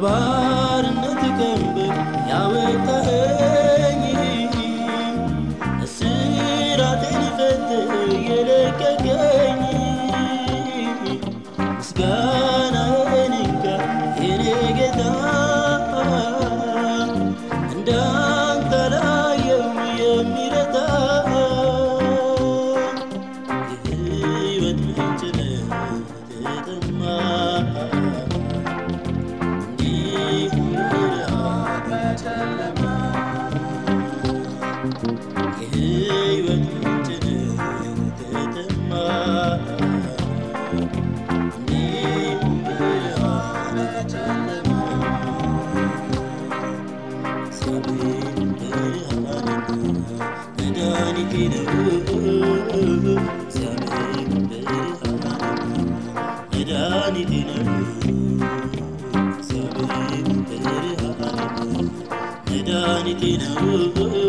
the. Oh.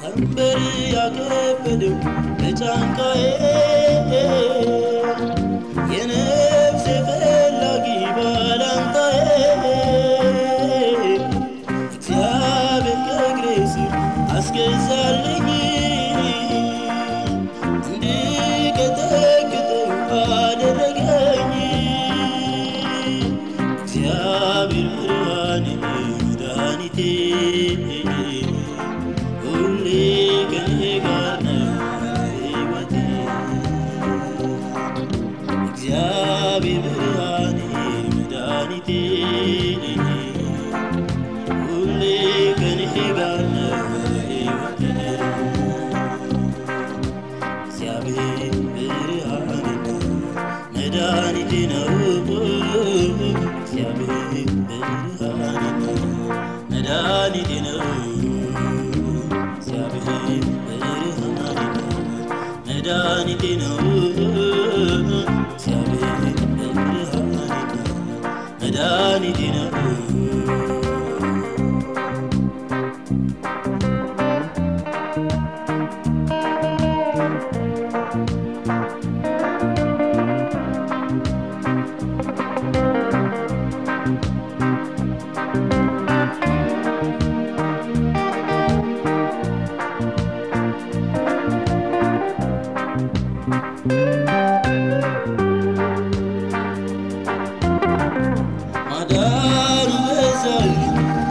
Tamberi ya kepedem, nechankae. Eh, eh, eh. bir hanidir hanidir መድኃኒቴ ነው እግዚአብሔር መድኃኒቴ ነው እግዚአብሔር መድኃኒቴ ነው Yıllar ezel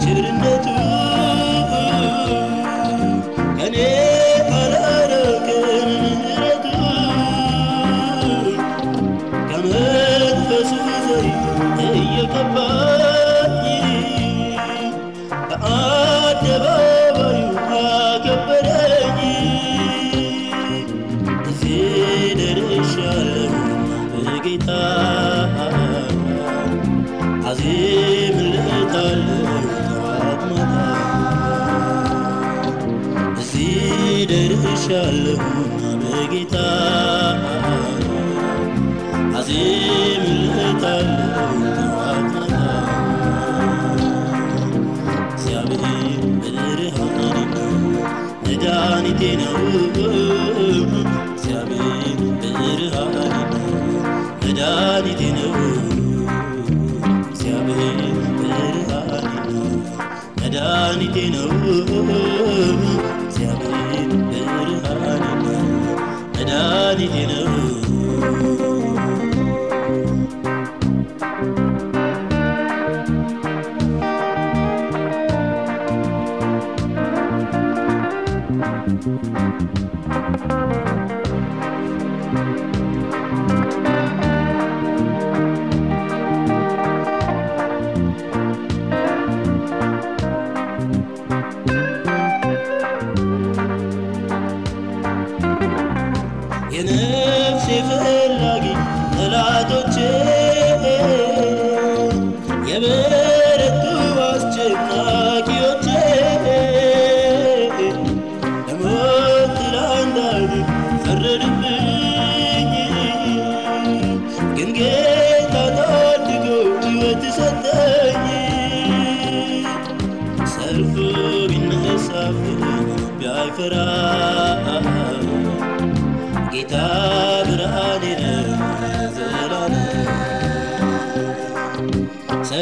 çerine dön ደርሻለሁ። በጌታ నిత్యానితిను የበረቱ አስጨናቂዎቼ ለሞት ለአንዳንድ ፈረድብኝ፣ ግን ጌታ ታድጎ ሕይወት ሰጠኝ። ሰልፉና ሰፍ ቢያይፈራ ጌታ